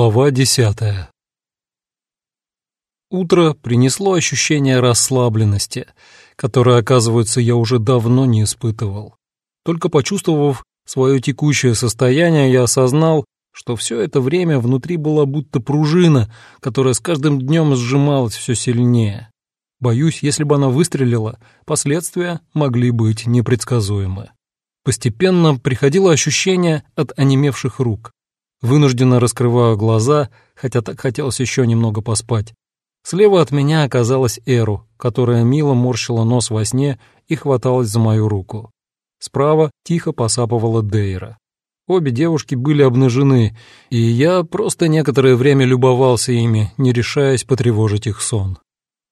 Глава десятая Утро принесло ощущение расслабленности, которое, оказывается, я уже давно не испытывал. Только почувствовав свое текущее состояние, я осознал, что все это время внутри была будто пружина, которая с каждым днем сжималась все сильнее. Боюсь, если бы она выстрелила, последствия могли быть непредсказуемы. Постепенно приходило ощущение от онемевших рук. Вынужденно раскрываю глаза, хотя так хотелось еще немного поспать. Слева от меня оказалась Эру, которая мило морщила нос во сне и хваталась за мою руку. Справа тихо посапывала Дейра. Обе девушки были обнажены, и я просто некоторое время любовался ими, не решаясь потревожить их сон.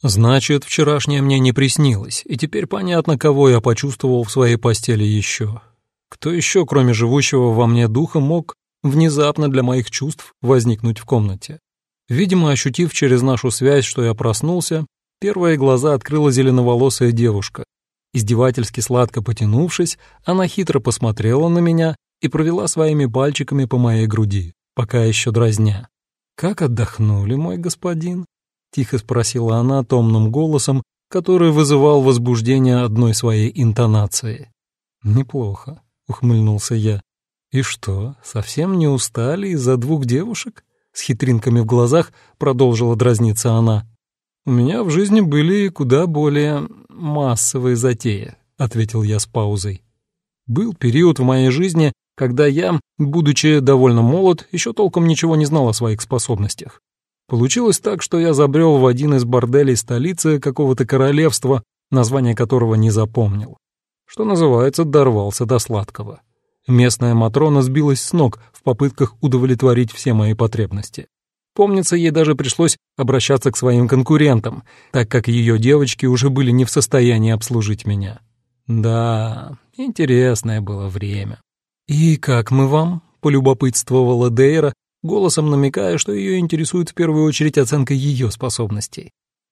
Значит, вчерашнее мне не приснилось, и теперь понятно, кого я почувствовал в своей постели еще. Кто еще, кроме живущего во мне духа, мог внезапно для моих чувств возникнуть в комнате. Видимо, ощутив через нашу связь, что я проснулся, первые глаза открыла зеленоволосая девушка. Издевательски сладко потянувшись, она хитро посмотрела на меня и провела своими пальчиками по моей груди, пока еще дразня. «Как отдохнули, мой господин?» — тихо спросила она томным голосом, который вызывал возбуждение одной своей интонации. «Неплохо», — ухмыльнулся я. «И что, совсем не устали из-за двух девушек?» С хитринками в глазах продолжила дразниться она. «У меня в жизни были куда более массовые затеи», — ответил я с паузой. «Был период в моей жизни, когда я, будучи довольно молод, еще толком ничего не знал о своих способностях. Получилось так, что я забрел в один из борделей столицы какого-то королевства, название которого не запомнил. Что называется, дорвался до сладкого. Местная Матрона сбилась с ног в попытках удовлетворить все мои потребности. Помнится, ей даже пришлось обращаться к своим конкурентам, так как ее девочки уже были не в состоянии обслужить меня. Да, интересное было время. «И как мы вам?» — полюбопытствовала Дейра, голосом намекая, что ее интересует в первую очередь оценка ее способностей.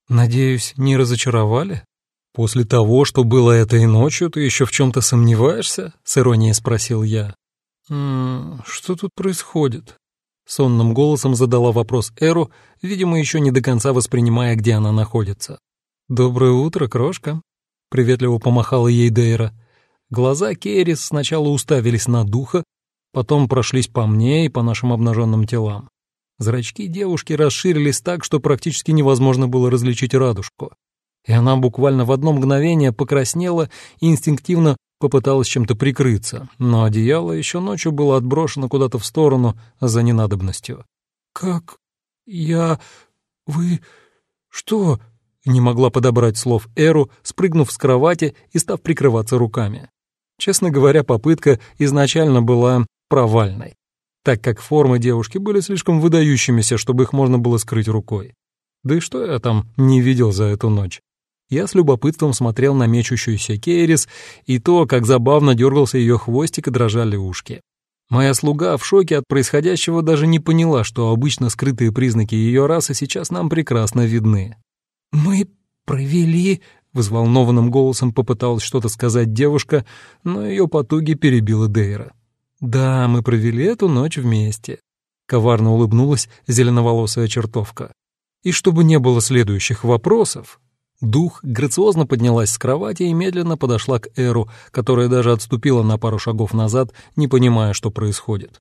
«Надеюсь, не разочаровали?» «После того, что было этой ночью, ты еще в чем-то сомневаешься?» — с иронией спросил я. «М -м, «Что тут происходит?» Сонным голосом задала вопрос Эру, видимо, еще не до конца воспринимая, где она находится. «Доброе утро, крошка», — приветливо помахала ей Дейра. Глаза Керрис сначала уставились на духа, потом прошлись по мне и по нашим обнаженным телам. Зрачки девушки расширились так, что практически невозможно было различить радужку и она буквально в одно мгновение покраснела и инстинктивно попыталась чем-то прикрыться, но одеяло еще ночью было отброшено куда-то в сторону за ненадобностью. «Как я... вы... что...» не могла подобрать слов Эру, спрыгнув с кровати и став прикрываться руками. Честно говоря, попытка изначально была провальной, так как формы девушки были слишком выдающимися, чтобы их можно было скрыть рукой. Да и что я там не видел за эту ночь? Я с любопытством смотрел на мечущуюся Кейрис и то, как забавно дергался ее хвостик и дрожали ушки. Моя слуга в шоке от происходящего даже не поняла, что обычно скрытые признаки ее расы сейчас нам прекрасно видны. «Мы провели...» — взволнованным голосом попыталась что-то сказать девушка, но ее потуги перебила Дейра. «Да, мы провели эту ночь вместе», — коварно улыбнулась зеленоволосая чертовка. «И чтобы не было следующих вопросов, Дух грациозно поднялась с кровати и медленно подошла к Эру, которая даже отступила на пару шагов назад, не понимая, что происходит.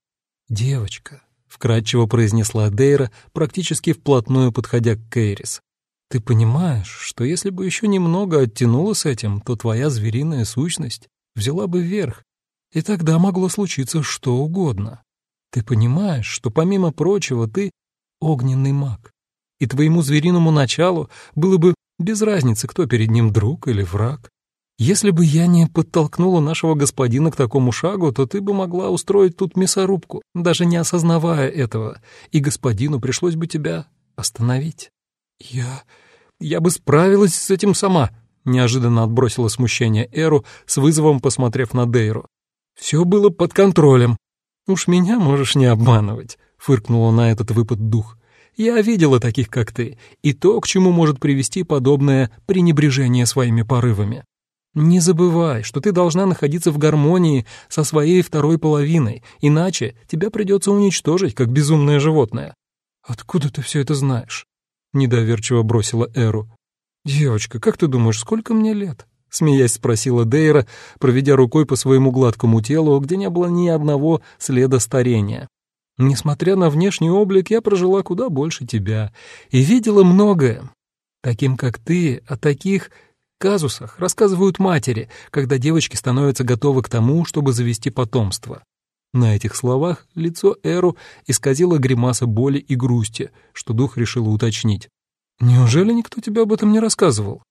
«Девочка», — вкратчиво произнесла Дейра, практически вплотную подходя к Кейрис. «Ты понимаешь, что если бы еще немного оттянула с этим, то твоя звериная сущность взяла бы верх, и тогда могло случиться что угодно. Ты понимаешь, что помимо прочего ты огненный маг, и твоему звериному началу было бы без разницы, кто перед ним друг или враг. Если бы я не подтолкнула нашего господина к такому шагу, то ты бы могла устроить тут мясорубку, даже не осознавая этого, и господину пришлось бы тебя остановить. Я... я бы справилась с этим сама, неожиданно отбросила смущение Эру, с вызовом посмотрев на Дейру. Все было под контролем. Уж меня можешь не обманывать, фыркнула на этот выпад дух. Я видела таких, как ты, и то, к чему может привести подобное пренебрежение своими порывами. Не забывай, что ты должна находиться в гармонии со своей второй половиной, иначе тебя придется уничтожить, как безумное животное. «Откуда ты все это знаешь?» — недоверчиво бросила Эру. «Девочка, как ты думаешь, сколько мне лет?» — смеясь спросила Дейра, проведя рукой по своему гладкому телу, где не было ни одного следа старения. «Несмотря на внешний облик, я прожила куда больше тебя и видела многое. Таким, как ты, о таких казусах рассказывают матери, когда девочки становятся готовы к тому, чтобы завести потомство. На этих словах лицо Эру исказило гримаса боли и грусти, что дух решил уточнить. «Неужели никто тебе об этом не рассказывал?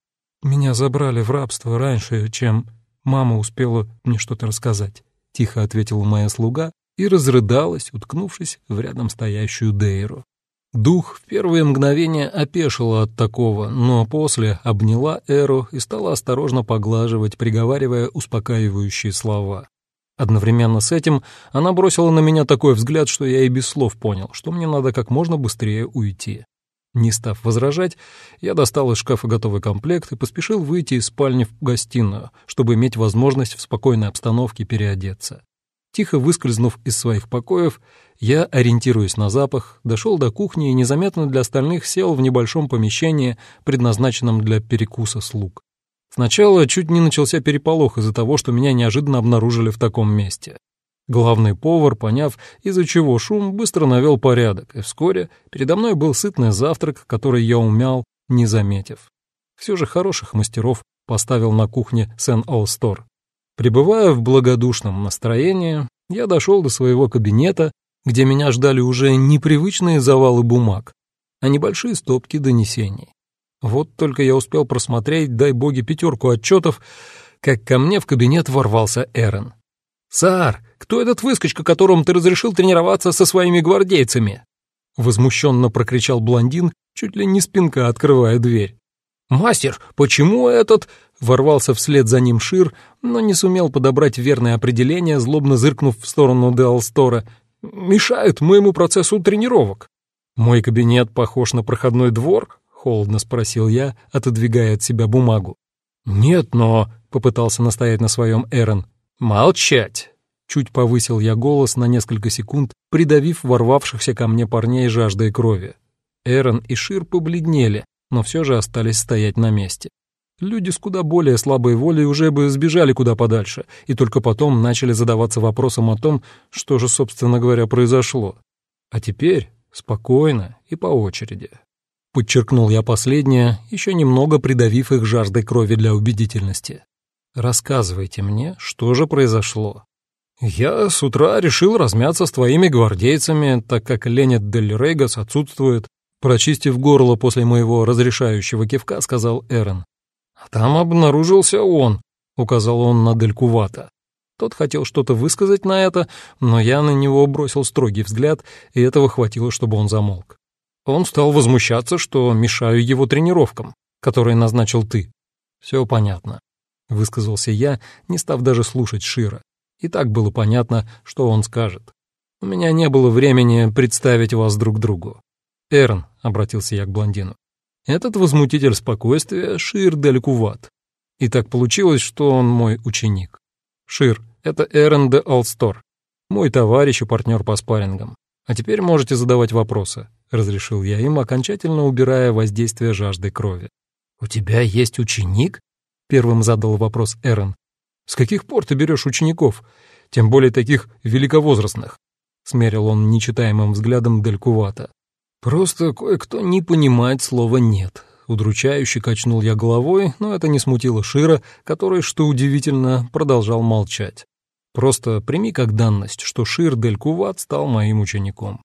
Меня забрали в рабство раньше, чем мама успела мне что-то рассказать», — тихо ответила моя слуга и разрыдалась, уткнувшись в рядом стоящую Дейру. Дух в первые мгновения опешила от такого, но после обняла Эру и стала осторожно поглаживать, приговаривая успокаивающие слова. Одновременно с этим она бросила на меня такой взгляд, что я и без слов понял, что мне надо как можно быстрее уйти. Не став возражать, я достал из шкафа готовый комплект и поспешил выйти из спальни в гостиную, чтобы иметь возможность в спокойной обстановке переодеться. Тихо выскользнув из своих покоев, я, ориентируясь на запах, дошел до кухни и незаметно для остальных сел в небольшом помещении, предназначенном для перекуса слуг. Сначала чуть не начался переполох из-за того, что меня неожиданно обнаружили в таком месте. Главный повар, поняв, из-за чего шум, быстро навел порядок, и вскоре передо мной был сытный завтрак, который я умял, не заметив. Все же хороших мастеров поставил на кухне Сен-Олстор. Пребывая в благодушном настроении, я дошел до своего кабинета, где меня ждали уже непривычные завалы бумаг, а небольшие стопки донесений. Вот только я успел просмотреть, дай боги, пятерку отчетов, как ко мне в кабинет ворвался Эрен. «Сар, кто этот выскочка, которому ты разрешил тренироваться со своими гвардейцами?» Возмущенно прокричал блондин, чуть ли не спинка открывая дверь. «Мастер, почему этот...» Ворвался вслед за ним Шир, но не сумел подобрать верное определение, злобно зыркнув в сторону Деалстора. «Мешают моему процессу тренировок». «Мой кабинет похож на проходной двор?» холодно спросил я, отодвигая от себя бумагу. «Нет, но...» — попытался настоять на своем Эрон. «Молчать!» Чуть повысил я голос на несколько секунд, придавив ворвавшихся ко мне парней жаждой крови. Эрон и Шир побледнели, но все же остались стоять на месте. Люди с куда более слабой волей уже бы сбежали куда подальше, и только потом начали задаваться вопросом о том, что же, собственно говоря, произошло. А теперь спокойно и по очереди. Подчеркнул я последнее, еще немного придавив их жаждой крови для убедительности. Рассказывайте мне, что же произошло. Я с утра решил размяться с твоими гвардейцами, так как Ленет Дель Рейгас отсутствует. Прочистив горло после моего разрешающего кивка, сказал Эрен. Там обнаружился он, указал он на Делькувата. Тот хотел что-то высказать на это, но я на него бросил строгий взгляд, и этого хватило, чтобы он замолк. Он стал возмущаться, что мешаю его тренировкам, которые назначил ты. Все понятно, высказался я, не став даже слушать Шира. И так было понятно, что он скажет. У меня не было времени представить вас друг другу. Эрн, обратился я к блондину. Этот возмутитель спокойствия Шир Дель Куват. И так получилось, что он мой ученик. Шир, это Эрен де Алстор, мой товарищ и партнер по спаррингам. А теперь можете задавать вопросы разрешил я им, окончательно убирая воздействие жажды крови. «У тебя есть ученик?» — первым задал вопрос Эрен. «С каких пор ты берешь учеников, тем более таких великовозрастных?» — смерил он нечитаемым взглядом Делькувата. «Просто кое-кто не понимает слова «нет». Удручающе качнул я головой, но это не смутило Шира, который, что удивительно, продолжал молчать. Просто прими как данность, что Шир Делькуват стал моим учеником.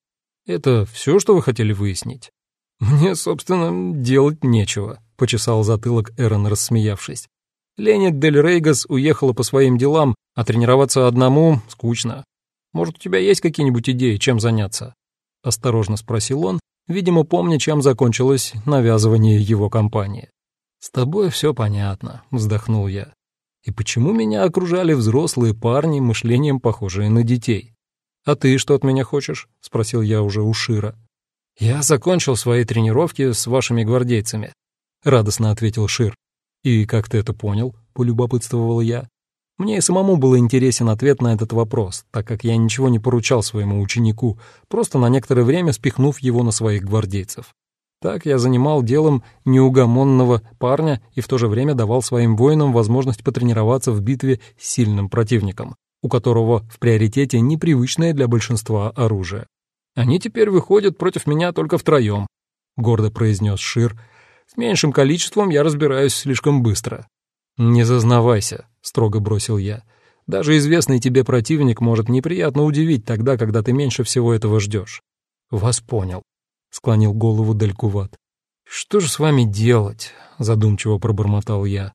Это все, что вы хотели выяснить? Мне, собственно, делать нечего, почесал затылок Эрон, рассмеявшись. Ленит Дель Рейгас уехала по своим делам, а тренироваться одному скучно. Может, у тебя есть какие-нибудь идеи, чем заняться? Осторожно спросил он, видимо, помня, чем закончилось навязывание его компании. «С тобой все понятно», — вздохнул я. «И почему меня окружали взрослые парни, мышлением похожие на детей? «А ты что от меня хочешь?» — спросил я уже у Шира. «Я закончил свои тренировки с вашими гвардейцами», — радостно ответил Шир. «И как ты это понял?» — полюбопытствовал я. Мне и самому был интересен ответ на этот вопрос, так как я ничего не поручал своему ученику, просто на некоторое время спихнув его на своих гвардейцев. Так я занимал делом неугомонного парня и в то же время давал своим воинам возможность потренироваться в битве с сильным противником, у которого в приоритете непривычное для большинства оружие. «Они теперь выходят против меня только втроем», — гордо произнес Шир. «С меньшим количеством я разбираюсь слишком быстро». «Не зазнавайся», — строго бросил я. «Даже известный тебе противник может неприятно удивить тогда, когда ты меньше всего этого ждешь». «Вас понял», — склонил голову Делькуват. «Что же с вами делать?» — задумчиво пробормотал я.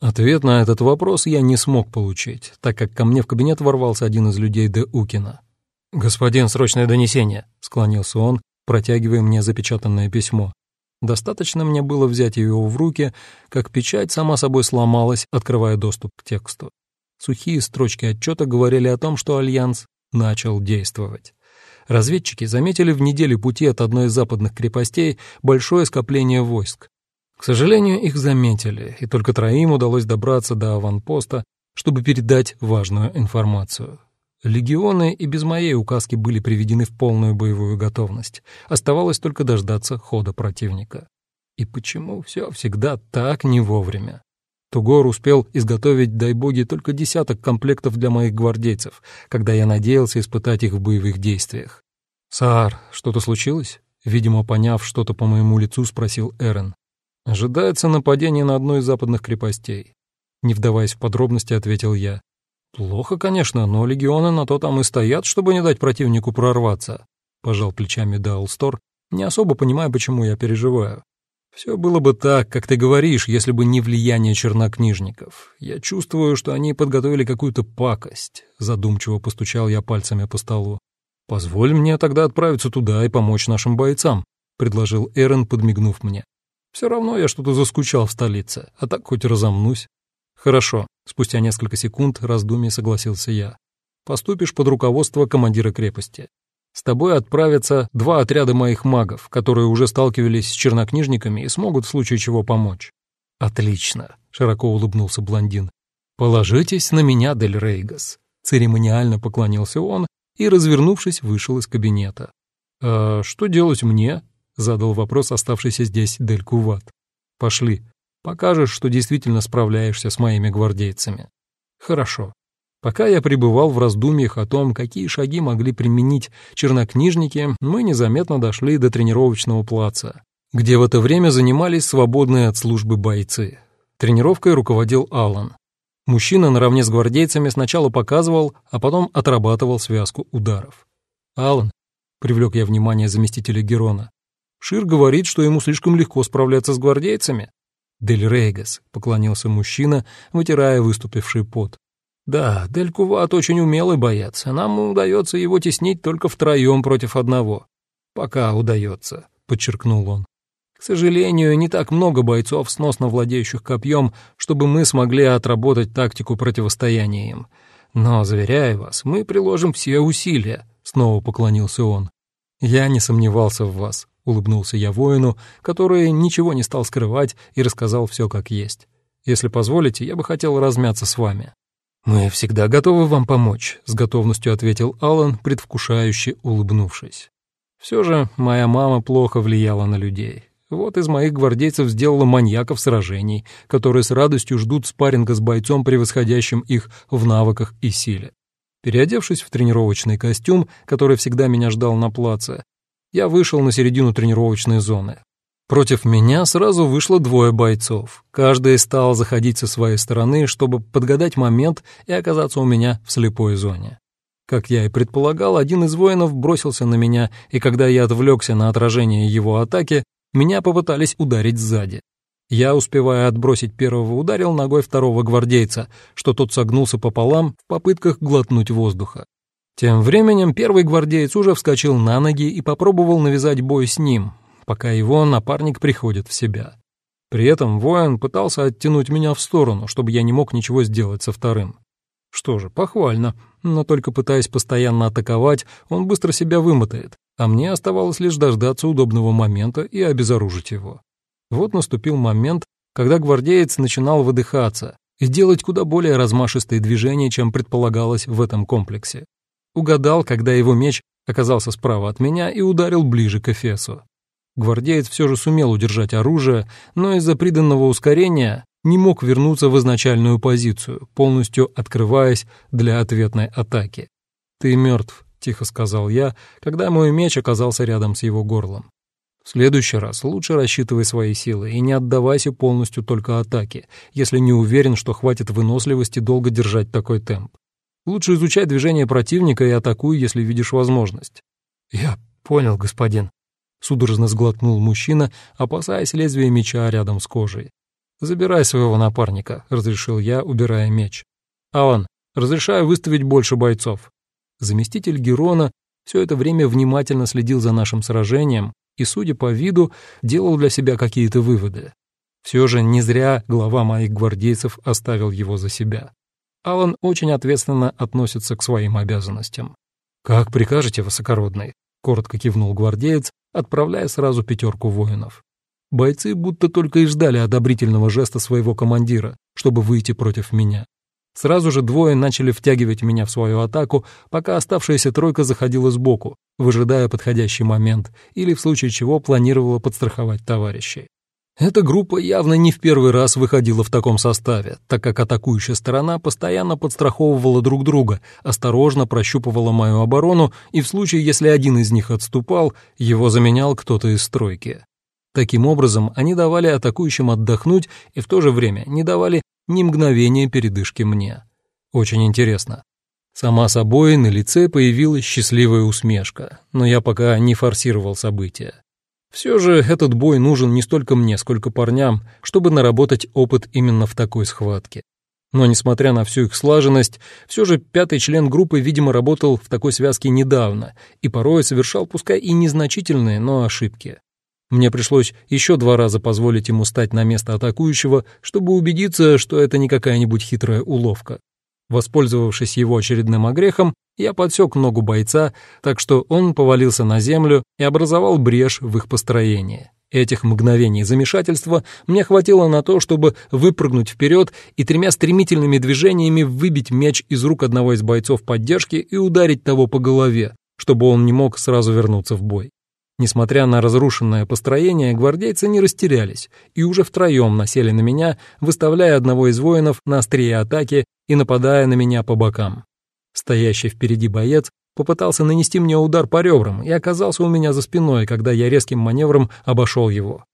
Ответ на этот вопрос я не смог получить, так как ко мне в кабинет ворвался один из людей Де Укина. «Господин, срочное донесение», — склонился он, протягивая мне запечатанное письмо. Достаточно мне было взять его в руки, как печать сама собой сломалась, открывая доступ к тексту. Сухие строчки отчета говорили о том, что Альянс начал действовать. Разведчики заметили в неделе пути от одной из западных крепостей большое скопление войск. К сожалению, их заметили, и только троим удалось добраться до аванпоста, чтобы передать важную информацию. Легионы и без моей указки были приведены в полную боевую готовность. Оставалось только дождаться хода противника. И почему все всегда так не вовремя? Тугор успел изготовить, дай боги, только десяток комплектов для моих гвардейцев, когда я надеялся испытать их в боевых действиях. «Саар, что-то случилось?» Видимо, поняв что-то по моему лицу, спросил Эрен. «Ожидается нападение на одну из западных крепостей». Не вдаваясь в подробности, ответил я. «Плохо, конечно, но легионы на то там и стоят, чтобы не дать противнику прорваться», — пожал плечами Даулстор, не особо понимая, почему я переживаю. Все было бы так, как ты говоришь, если бы не влияние чернокнижников. Я чувствую, что они подготовили какую-то пакость. Задумчиво постучал я пальцами по столу. Позволь мне тогда отправиться туда и помочь нашим бойцам, предложил Эрен, подмигнув мне. Все равно я что-то заскучал в столице, а так хоть разомнусь. Хорошо, спустя несколько секунд раздумий согласился я. Поступишь под руководство командира крепости. С тобой отправятся два отряда моих магов, которые уже сталкивались с чернокнижниками и смогут в случае чего помочь». «Отлично», — широко улыбнулся блондин. «Положитесь на меня, Дель Рейгас», — церемониально поклонился он и, развернувшись, вышел из кабинета. «А что делать мне?» — задал вопрос оставшийся здесь Дель Куват. «Пошли. Покажешь, что действительно справляешься с моими гвардейцами». «Хорошо», Пока я пребывал в раздумьях о том, какие шаги могли применить чернокнижники, мы незаметно дошли до тренировочного плаца, где в это время занимались свободные от службы бойцы. Тренировкой руководил Аллан. Мужчина наравне с гвардейцами сначала показывал, а потом отрабатывал связку ударов. «Аллан», — привлек я внимание заместителя Герона, — «Шир говорит, что ему слишком легко справляться с гвардейцами». «Дель Рейгас», — поклонился мужчина, вытирая выступивший пот. Да, Дель Куват очень умелый боец, нам удается его теснить только втроем против одного. Пока удается, подчеркнул он. К сожалению, не так много бойцов, сносно владеющих копьем, чтобы мы смогли отработать тактику противостояния им. Но, заверяю вас, мы приложим все усилия, снова поклонился он. Я не сомневался в вас, улыбнулся я воину, который ничего не стал скрывать и рассказал все как есть. Если позволите, я бы хотел размяться с вами. «Мы всегда готовы вам помочь», — с готовностью ответил Алан, предвкушающе улыбнувшись. «Все же моя мама плохо влияла на людей. Вот из моих гвардейцев сделала маньяков сражений, которые с радостью ждут спарринга с бойцом, превосходящим их в навыках и силе. Переодевшись в тренировочный костюм, который всегда меня ждал на плаце, я вышел на середину тренировочной зоны. Против меня сразу вышло двое бойцов. Каждый стал заходить со своей стороны, чтобы подгадать момент и оказаться у меня в слепой зоне. Как я и предполагал, один из воинов бросился на меня, и когда я отвлекся на отражение его атаки, меня попытались ударить сзади. Я, успевая отбросить первого, ударил ногой второго гвардейца, что тот согнулся пополам в попытках глотнуть воздуха. Тем временем первый гвардеец уже вскочил на ноги и попробовал навязать бой с ним, пока его напарник приходит в себя. При этом воин пытался оттянуть меня в сторону, чтобы я не мог ничего сделать со вторым. Что же, похвально, но только пытаясь постоянно атаковать, он быстро себя вымотает, а мне оставалось лишь дождаться удобного момента и обезоружить его. Вот наступил момент, когда гвардеец начинал выдыхаться, и делать куда более размашистые движения, чем предполагалось в этом комплексе. Угадал, когда его меч оказался справа от меня и ударил ближе к Эфесу. Гвардеец все же сумел удержать оружие, но из-за приданного ускорения не мог вернуться в изначальную позицию, полностью открываясь для ответной атаки. «Ты мертв», — тихо сказал я, когда мой меч оказался рядом с его горлом. В следующий раз лучше рассчитывай свои силы и не отдавайся полностью только атаке, если не уверен, что хватит выносливости долго держать такой темп. Лучше изучай движение противника и атакуй, если видишь возможность. Я понял, господин. Судорожно сглотнул мужчина, опасаясь лезвия меча рядом с кожей. «Забирай своего напарника», — разрешил я, убирая меч. «Алан, разрешаю выставить больше бойцов». Заместитель Герона все это время внимательно следил за нашим сражением и, судя по виду, делал для себя какие-то выводы. Все же не зря глава моих гвардейцев оставил его за себя. Алан очень ответственно относится к своим обязанностям. «Как прикажете, высокородный?» — коротко кивнул гвардеец, отправляя сразу пятерку воинов. Бойцы будто только и ждали одобрительного жеста своего командира, чтобы выйти против меня. Сразу же двое начали втягивать меня в свою атаку, пока оставшаяся тройка заходила сбоку, выжидая подходящий момент, или в случае чего планировала подстраховать товарищей. Эта группа явно не в первый раз выходила в таком составе, так как атакующая сторона постоянно подстраховывала друг друга, осторожно прощупывала мою оборону, и в случае, если один из них отступал, его заменял кто-то из стройки. Таким образом, они давали атакующим отдохнуть и в то же время не давали ни мгновения передышки мне. Очень интересно. Сама собой на лице появилась счастливая усмешка, но я пока не форсировал события. Все же этот бой нужен не столько мне, сколько парням, чтобы наработать опыт именно в такой схватке. Но, несмотря на всю их слаженность, все же пятый член группы, видимо, работал в такой связке недавно и порой совершал пускай и незначительные, но ошибки. Мне пришлось еще два раза позволить ему стать на место атакующего, чтобы убедиться, что это не какая-нибудь хитрая уловка. Воспользовавшись его очередным огрехом, я подсек ногу бойца, так что он повалился на землю и образовал брешь в их построении. Этих мгновений замешательства мне хватило на то, чтобы выпрыгнуть вперед и тремя стремительными движениями выбить мяч из рук одного из бойцов поддержки и ударить того по голове, чтобы он не мог сразу вернуться в бой. Несмотря на разрушенное построение, гвардейцы не растерялись и уже втроем насели на меня, выставляя одного из воинов на острие атаки и нападая на меня по бокам. Стоящий впереди боец попытался нанести мне удар по ребрам и оказался у меня за спиной, когда я резким маневром обошел его.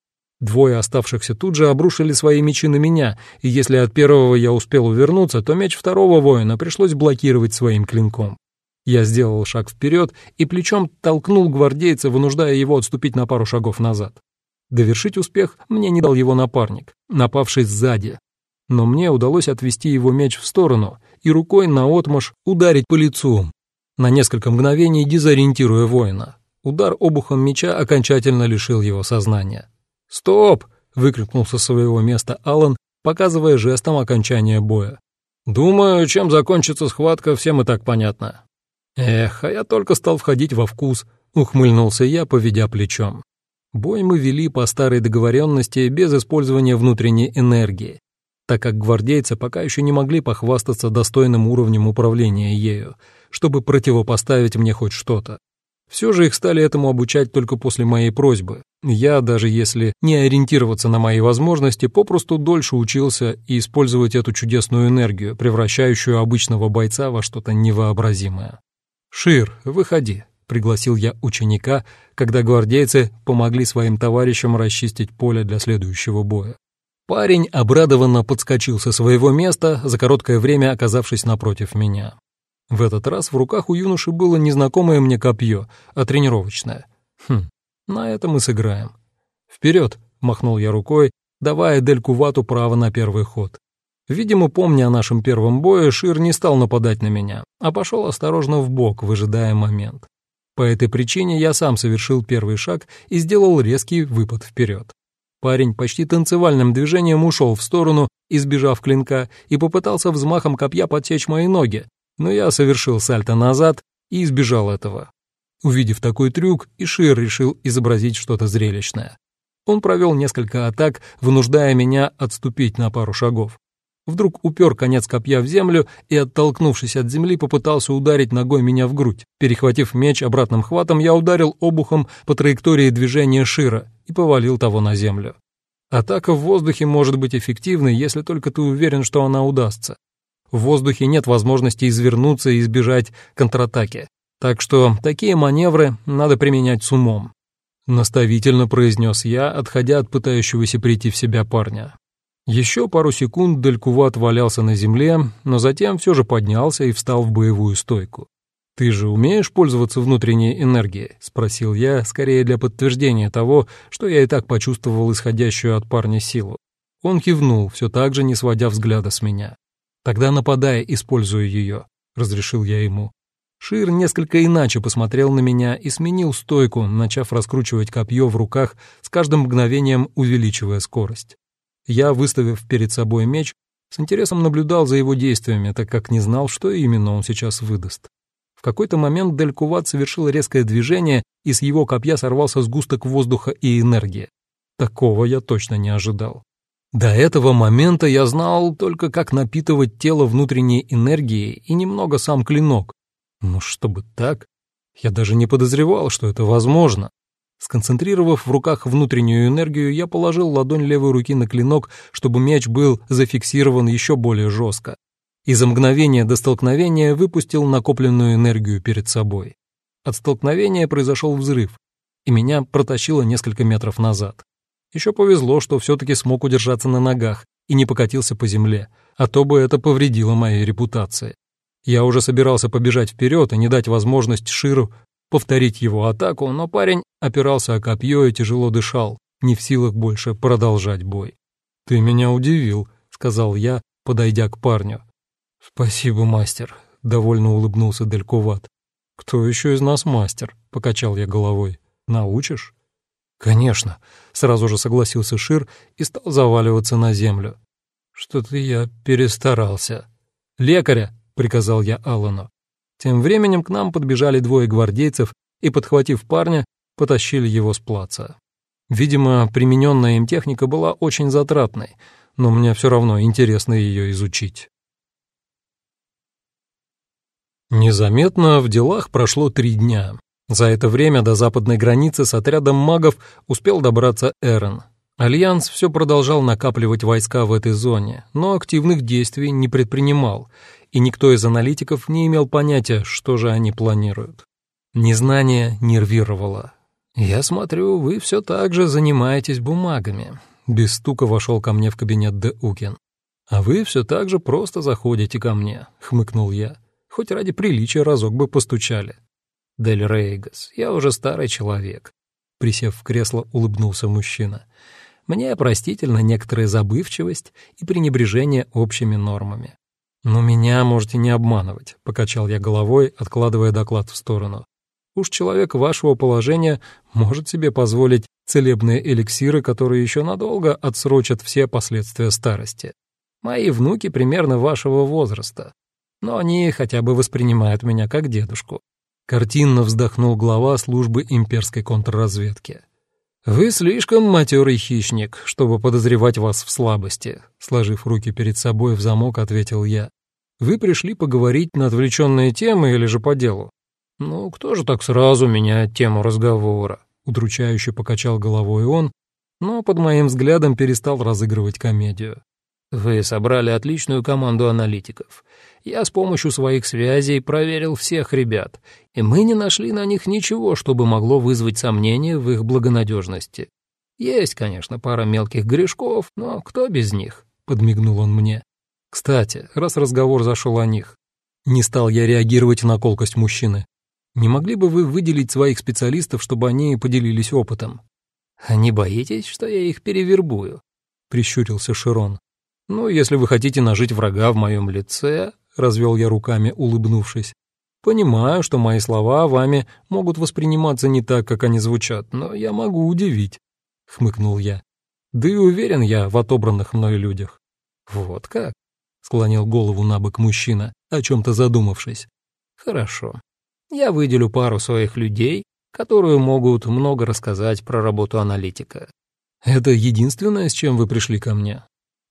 Двое оставшихся тут же обрушили свои мечи на меня, и если от первого я успел увернуться, то меч второго воина пришлось блокировать своим клинком. Я сделал шаг вперед и плечом толкнул гвардейца, вынуждая его отступить на пару шагов назад. Довершить успех мне не дал его напарник, напавший сзади. Но мне удалось отвести его меч в сторону и рукой наотмашь ударить по лицу, на несколько мгновений дезориентируя воина. Удар обухом меча окончательно лишил его сознания. «Стоп!» — выкрикнул со своего места Алан, показывая жестом окончания боя. «Думаю, чем закончится схватка, всем и так понятно. «Эх, а я только стал входить во вкус», — ухмыльнулся я, поведя плечом. Бой мы вели по старой договоренности без использования внутренней энергии, так как гвардейцы пока еще не могли похвастаться достойным уровнем управления ею, чтобы противопоставить мне хоть что-то. Все же их стали этому обучать только после моей просьбы. Я, даже если не ориентироваться на мои возможности, попросту дольше учился и использовать эту чудесную энергию, превращающую обычного бойца во что-то невообразимое. «Шир, выходи», — пригласил я ученика, когда гвардейцы помогли своим товарищам расчистить поле для следующего боя. Парень обрадованно подскочил со своего места, за короткое время оказавшись напротив меня. В этот раз в руках у юноши было незнакомое мне копье, а тренировочное. Хм, на это мы сыграем. «Вперед!» — махнул я рукой, давая Дель Кувату право на первый ход. Видимо, помня о нашем первом бое, Шир не стал нападать на меня, а пошел осторожно в бок, выжидая момент. По этой причине я сам совершил первый шаг и сделал резкий выпад вперед. Парень почти танцевальным движением ушел в сторону, избежав клинка, и попытался взмахом копья подсечь мои ноги, но я совершил сальто назад и избежал этого. Увидев такой трюк, Ишир решил изобразить что-то зрелищное. Он провел несколько атак, вынуждая меня отступить на пару шагов. Вдруг упер конец копья в землю и, оттолкнувшись от земли, попытался ударить ногой меня в грудь. Перехватив меч обратным хватом, я ударил обухом по траектории движения Шира и повалил того на землю. Атака в воздухе может быть эффективной, если только ты уверен, что она удастся. В воздухе нет возможности извернуться и избежать контратаки. Так что такие маневры надо применять с умом. Наставительно произнес я, отходя от пытающегося прийти в себя парня. Еще пару секунд Далькуват валялся на земле, но затем все же поднялся и встал в боевую стойку. «Ты же умеешь пользоваться внутренней энергией?» — спросил я, скорее для подтверждения того, что я и так почувствовал исходящую от парня силу. Он кивнул, все так же не сводя взгляда с меня. «Тогда нападай, используя ее», — разрешил я ему. Шир несколько иначе посмотрел на меня и сменил стойку, начав раскручивать копье в руках, с каждым мгновением увеличивая скорость. Я, выставив перед собой меч, с интересом наблюдал за его действиями, так как не знал, что именно он сейчас выдаст. В какой-то момент Делькуват совершил резкое движение, и с его копья сорвался сгусток воздуха и энергии. Такого я точно не ожидал. До этого момента я знал только, как напитывать тело внутренней энергией и немного сам клинок, но чтобы так? Я даже не подозревал, что это возможно. Сконцентрировав в руках внутреннюю энергию, я положил ладонь левой руки на клинок, чтобы меч был зафиксирован еще более жестко. И за мгновение до столкновения выпустил накопленную энергию перед собой. От столкновения произошел взрыв, и меня протащило несколько метров назад. Еще повезло, что все-таки смог удержаться на ногах и не покатился по земле, а то бы это повредило моей репутации. Я уже собирался побежать вперед и не дать возможность Ширу повторить его атаку, но парень опирался о копье и тяжело дышал, не в силах больше продолжать бой. «Ты меня удивил», — сказал я, подойдя к парню. «Спасибо, мастер», — довольно улыбнулся Делькуват. «Кто еще из нас мастер?» — покачал я головой. «Научишь?» «Конечно», — сразу же согласился Шир и стал заваливаться на землю. «Что-то я перестарался». «Лекаря!» — приказал я Аллану. Тем временем к нам подбежали двое гвардейцев и, подхватив парня, потащили его с плаца. Видимо, примененная им техника была очень затратной, но мне все равно интересно ее изучить. Незаметно в делах прошло три дня. За это время до западной границы с отрядом магов успел добраться Эрен. Альянс все продолжал накапливать войска в этой зоне, но активных действий не предпринимал, и никто из аналитиков не имел понятия, что же они планируют. Незнание нервировало. «Я смотрю, вы все так же занимаетесь бумагами», — без стука вошел ко мне в кабинет Де Укин. «А вы все так же просто заходите ко мне», — хмыкнул я. «Хоть ради приличия разок бы постучали». «Дель Рейгас, я уже старый человек», — присев в кресло, улыбнулся мужчина. «Мне простительна некоторая забывчивость и пренебрежение общими нормами. «Но меня можете не обманывать», — покачал я головой, откладывая доклад в сторону. «Уж человек вашего положения может себе позволить целебные эликсиры, которые еще надолго отсрочат все последствия старости. Мои внуки примерно вашего возраста, но они хотя бы воспринимают меня как дедушку». Картинно вздохнул глава службы имперской контрразведки. «Вы слишком матерый хищник, чтобы подозревать вас в слабости», сложив руки перед собой в замок, ответил я. «Вы пришли поговорить на отвлеченные темы или же по делу?» «Ну, кто же так сразу меняет тему разговора?» Удручающе покачал головой он, но под моим взглядом перестал разыгрывать комедию. «Вы собрали отличную команду аналитиков. Я с помощью своих связей проверил всех ребят, и мы не нашли на них ничего, чтобы могло вызвать сомнения в их благонадежности. Есть, конечно, пара мелких грешков, но кто без них?» — подмигнул он мне. «Кстати, раз разговор зашел о них, не стал я реагировать на колкость мужчины. Не могли бы вы выделить своих специалистов, чтобы они поделились опытом?» «Не боитесь, что я их перевербую?» — прищурился Широн. «Ну, если вы хотите нажить врага в моем лице, — развел я руками, улыбнувшись. «Понимаю, что мои слова вами могут восприниматься не так, как они звучат, но я могу удивить», — хмыкнул я. «Да и уверен я в отобранных мной людях». «Вот как?» — склонил голову на бок мужчина, о чем-то задумавшись. «Хорошо. Я выделю пару своих людей, которые могут много рассказать про работу аналитика». «Это единственное, с чем вы пришли ко мне?»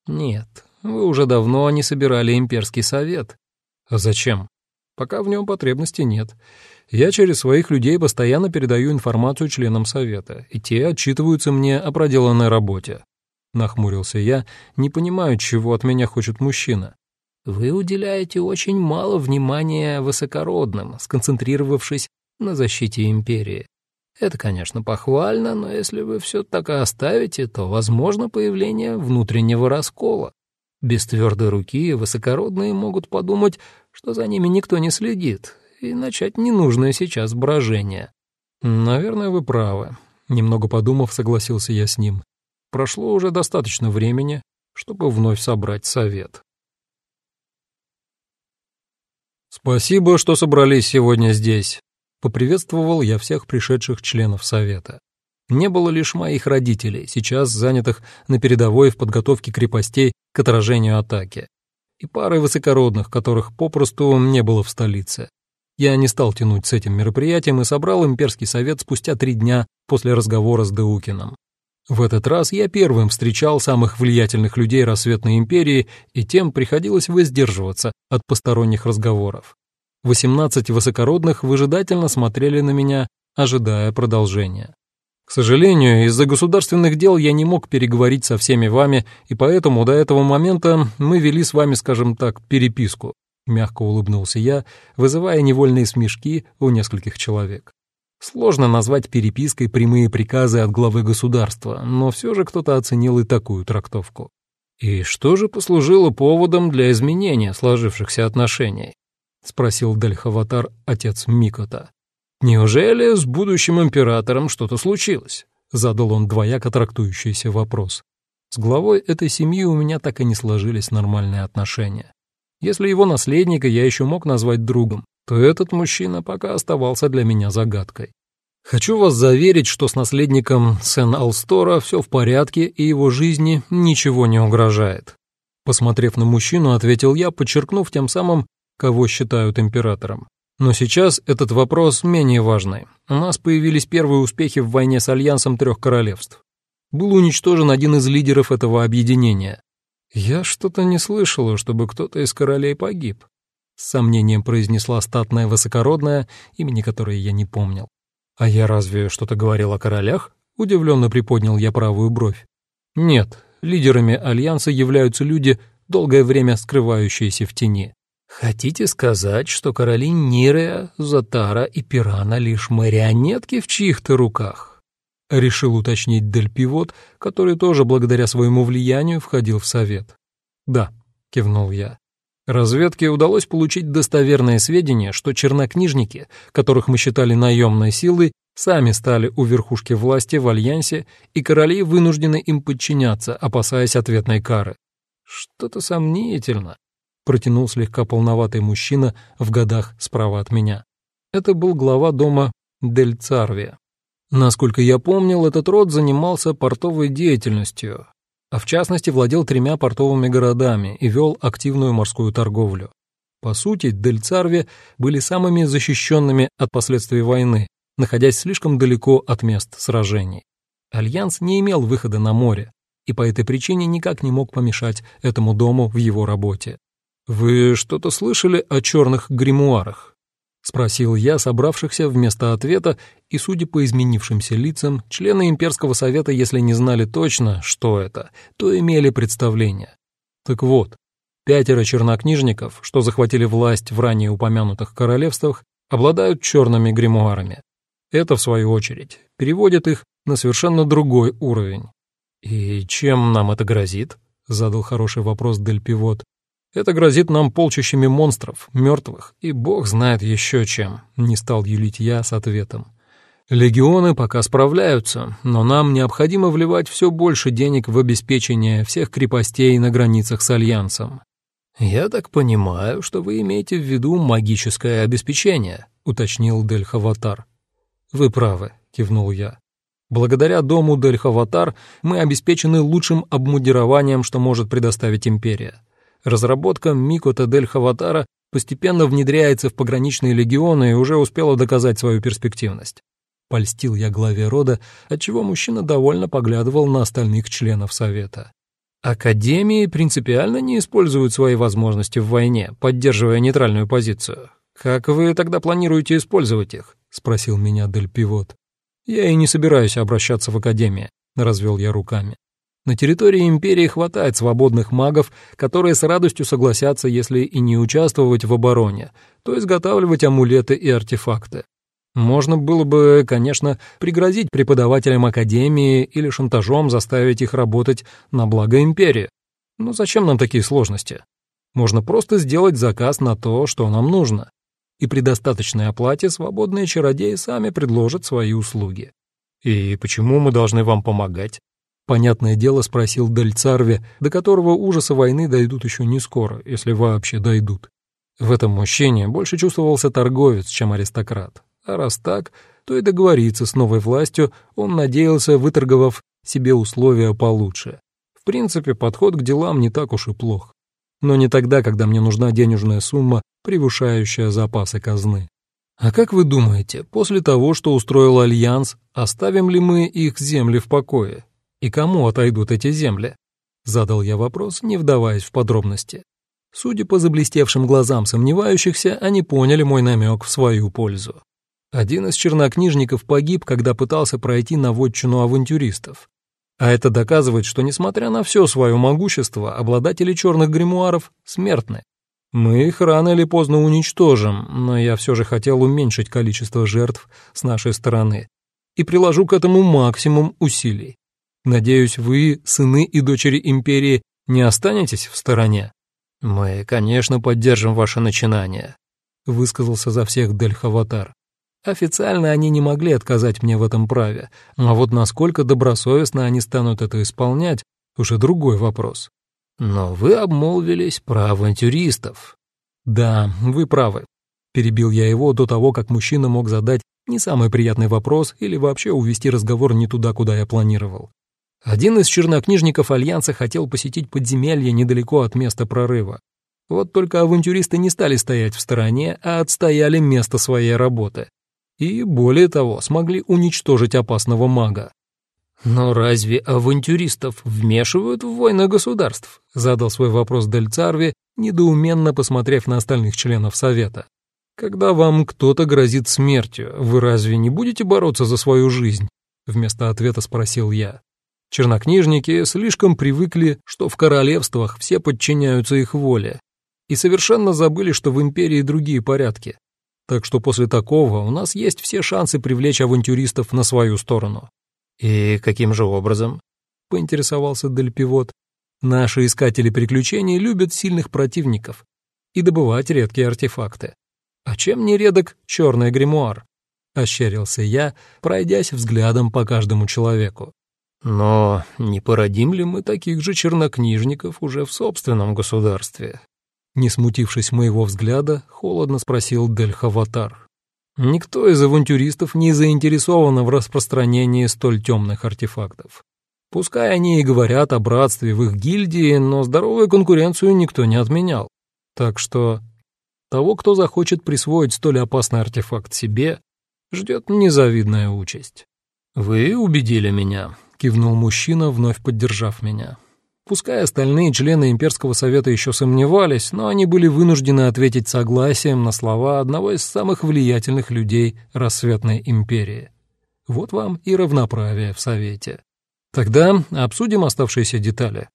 «Нет, вы уже давно не собирали имперский совет. А зачем? Пока в нем потребности нет. Я через своих людей постоянно передаю информацию членам совета, и те отчитываются мне о проделанной работе. Нахмурился я, не понимаю, чего от меня хочет мужчина. Вы уделяете очень мало внимания высокородным, сконцентрировавшись на защите империи. Это, конечно, похвально, но если вы все так и оставите, то возможно появление внутреннего раскола. Без твердой руки высокородные могут подумать, что за ними никто не следит, и начать ненужное сейчас брожение. Наверное, вы правы. Немного подумав, согласился я с ним. Прошло уже достаточно времени, чтобы вновь собрать совет. Спасибо, что собрались сегодня здесь. Поприветствовал я всех пришедших членов совета. Не было лишь моих родителей, сейчас занятых на передовой в подготовке крепостей к отражению атаки, и пары высокородных, которых попросту не было в столице. Я не стал тянуть с этим мероприятием и собрал имперский совет спустя три дня после разговора с Деукином. В этот раз я первым встречал самых влиятельных людей рассветной империи, и тем приходилось воздерживаться от посторонних разговоров. Восемнадцать высокородных выжидательно смотрели на меня, ожидая продолжения. К сожалению, из-за государственных дел я не мог переговорить со всеми вами, и поэтому до этого момента мы вели с вами, скажем так, переписку. — мягко улыбнулся я, вызывая невольные смешки у нескольких человек. Сложно назвать перепиской прямые приказы от главы государства, но все же кто-то оценил и такую трактовку. «И что же послужило поводом для изменения сложившихся отношений?» — спросил Дельхаватар, отец Микота. «Неужели с будущим императором что-то случилось?» — задал он двояко трактующийся вопрос. С главой этой семьи у меня так и не сложились нормальные отношения. Если его наследника я еще мог назвать другом, то этот мужчина пока оставался для меня загадкой. Хочу вас заверить, что с наследником Сен-Алстора все в порядке и его жизни ничего не угрожает. Посмотрев на мужчину, ответил я, подчеркнув тем самым, кого считают императором. Но сейчас этот вопрос менее важный. У нас появились первые успехи в войне с Альянсом Трех Королевств. Был уничтожен один из лидеров этого объединения. «Я что-то не слышала, чтобы кто-то из королей погиб», — с сомнением произнесла статная высокородная, имени которой я не помнил. «А я разве что-то говорил о королях?» — удивленно приподнял я правую бровь. «Нет, лидерами Альянса являются люди, долгое время скрывающиеся в тени. Хотите сказать, что короли Нирея, Затара и Пирана лишь марионетки в чьих-то руках?» решил уточнить Дель Пивот, который тоже благодаря своему влиянию входил в совет. «Да», — кивнул я. Разведке удалось получить достоверные сведения, что чернокнижники, которых мы считали наемной силой, сами стали у верхушки власти в Альянсе, и короли вынуждены им подчиняться, опасаясь ответной кары. «Что-то сомнительно», — протянул слегка полноватый мужчина в годах справа от меня. Это был глава дома Дель Царвия. Насколько я помнил, этот род занимался портовой деятельностью, а в частности владел тремя портовыми городами и вел активную морскую торговлю. По сути, Дельцарве были самыми защищенными от последствий войны, находясь слишком далеко от мест сражений. Альянс не имел выхода на море, и по этой причине никак не мог помешать этому дому в его работе. «Вы что-то слышали о черных гримуарах?» — спросил я собравшихся вместо ответа, и, судя по изменившимся лицам, члены имперского совета, если не знали точно, что это, то имели представление. Так вот, пятеро чернокнижников, что захватили власть в ранее упомянутых королевствах, обладают черными гримуарами. Это, в свою очередь, переводит их на совершенно другой уровень. «И чем нам это грозит?» — задал хороший вопрос Дель Пивот. Это грозит нам полчищами монстров, мертвых, и бог знает еще чем», — не стал юлить я с ответом. «Легионы пока справляются, но нам необходимо вливать все больше денег в обеспечение всех крепостей на границах с Альянсом». «Я так понимаю, что вы имеете в виду магическое обеспечение», — уточнил Дельхаватар. «Вы правы», — кивнул я. «Благодаря дому Дельхаватар мы обеспечены лучшим обмундированием, что может предоставить Империя». Разработка Микота Дель Хаватара постепенно внедряется в пограничные легионы и уже успела доказать свою перспективность. Польстил я главе рода, отчего мужчина довольно поглядывал на остальных членов совета. Академии принципиально не используют свои возможности в войне, поддерживая нейтральную позицию. Как вы тогда планируете использовать их? спросил меня Дель Пивот. Я и не собираюсь обращаться в Академию, развел я руками. На территории империи хватает свободных магов, которые с радостью согласятся, если и не участвовать в обороне, то изготавливать амулеты и артефакты. Можно было бы, конечно, пригрозить преподавателям академии или шантажом заставить их работать на благо империи. Но зачем нам такие сложности? Можно просто сделать заказ на то, что нам нужно. И при достаточной оплате свободные чародеи сами предложат свои услуги. «И почему мы должны вам помогать?» Понятное дело, спросил Дель Царви, до которого ужасы войны дойдут еще не скоро, если вообще дойдут. В этом мужчине больше чувствовался торговец, чем аристократ. А раз так, то и договориться с новой властью он надеялся, выторговав себе условия получше. В принципе, подход к делам не так уж и плох. Но не тогда, когда мне нужна денежная сумма, превышающая запасы казны. А как вы думаете, после того, что устроил Альянс, оставим ли мы их земли в покое? И кому отойдут эти земли? Задал я вопрос, не вдаваясь в подробности. Судя по заблестевшим глазам сомневающихся, они поняли мой намек в свою пользу. Один из чернокнижников погиб, когда пытался пройти на вотчину авантюристов. А это доказывает, что, несмотря на все свое могущество, обладатели черных гримуаров смертны. Мы их рано или поздно уничтожим, но я все же хотел уменьшить количество жертв с нашей стороны и приложу к этому максимум усилий. Надеюсь, вы, сыны и дочери империи, не останетесь в стороне? Мы, конечно, поддержим ваше начинание, высказался за всех Дель Хаватар. Официально они не могли отказать мне в этом праве, а вот насколько добросовестно они станут это исполнять, уже другой вопрос. Но вы обмолвились про авантюристов. Да, вы правы. Перебил я его до того, как мужчина мог задать не самый приятный вопрос или вообще увести разговор не туда, куда я планировал. Один из чернокнижников Альянса хотел посетить подземелье недалеко от места прорыва. Вот только авантюристы не стали стоять в стороне, а отстояли место своей работы и, более того, смогли уничтожить опасного мага. «Но разве авантюристов вмешивают в войны государств?» — задал свой вопрос Дель Царви, недоуменно посмотрев на остальных членов Совета. «Когда вам кто-то грозит смертью, вы разве не будете бороться за свою жизнь?» — вместо ответа спросил я. Чернокнижники слишком привыкли, что в королевствах все подчиняются их воле, и совершенно забыли, что в империи другие порядки. Так что после такого у нас есть все шансы привлечь авантюристов на свою сторону. И каким же образом? поинтересовался Дель Пивот. Наши искатели приключений любят сильных противников и добывать редкие артефакты. А чем не редок черный гримуар? Ощерился я, пройдясь взглядом по каждому человеку. Но не породим ли мы таких же чернокнижников уже в собственном государстве? Не смутившись моего взгляда, холодно спросил Дель Хаватар. Никто из авантюристов не заинтересован в распространении столь темных артефактов. Пускай они и говорят о братстве в их гильдии, но здоровую конкуренцию никто не отменял. Так что того, кто захочет присвоить столь опасный артефакт себе, ждет незавидная участь. «Вы убедили меня», — кивнул мужчина, вновь поддержав меня. Пускай остальные члены Имперского совета еще сомневались, но они были вынуждены ответить согласием на слова одного из самых влиятельных людей рассветной империи. Вот вам и равноправие в совете. Тогда обсудим оставшиеся детали.